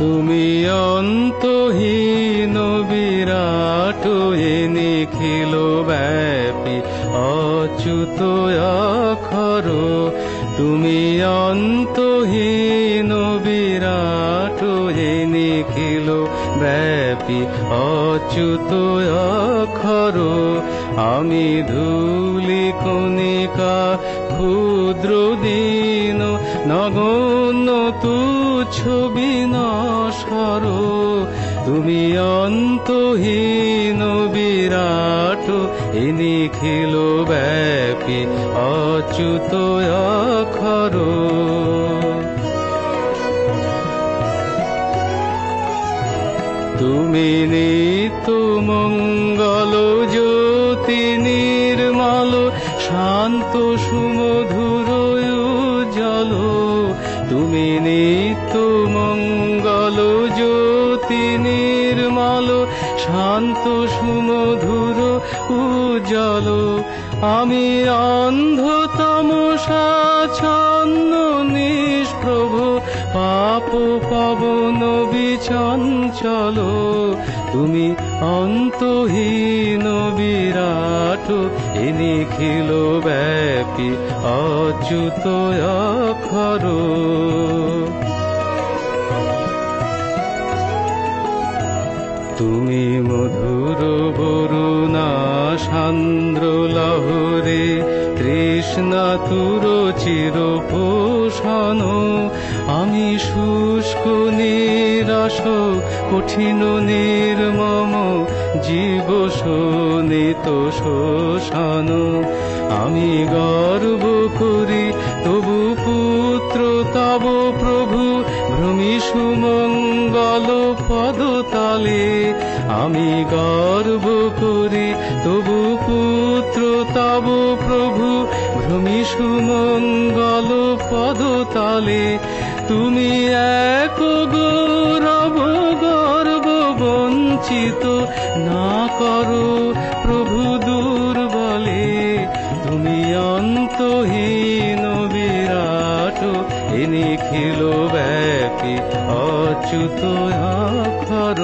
তুমি অন্তহীন বিরাট নিখিল ব্যাপী অচ্যুত অক্ষর। তুমি অন্তহীন বিরাট নিখিল ব্যাপী অচ্যুত অক্ষর, আমি ধূলি কণিকা ক্ষুদ্র দিন, নগণ্য তুচ্ছ বিনাশর তুমি অন্তহীন বিরাট এ নিখিল ব্যাপী, অচ্যুত অক্ষর। তুমি নিত মঙ্গল জ্যোতি নির্মল, শান্ত সুমধুর জল তুমি নিত মঙ্গল জ্যোতি নির্মল, শান্ত সুমধুর উজ্জ্বল। আমি অন্ধ তমসা ছন্ন নিষ্প্রভ পাপ পবন বিচঞ্চল তুমি অন্তহীন বিরাট এ নিখিল ব্যাপী অচ্যুত অক্ষর। তুমি মধুর বরুণা সান্দ্র তৃষ্ণা তুর চির পোষণ আমি শুষ্ক নিরাস কঠিন, নির্মম জীব শোনিত শোষণ। আমি গর্ব করি, তবু পুত্র, তব প্রভু, ভ্রমি সুমঙ্গল পদতালে। আমি গর্ব করি, তবু পুত্র, তব প্রভু ভ্রমি সুমঙ্গল পদতালে তুমি এক গৌরব গর্ব বঞ্চিত না করো প্রভু দুর্বলে। তুমি অন্তহীন বিরাট এ নিখিল ব্যাপী অচ্যুত অক্ষর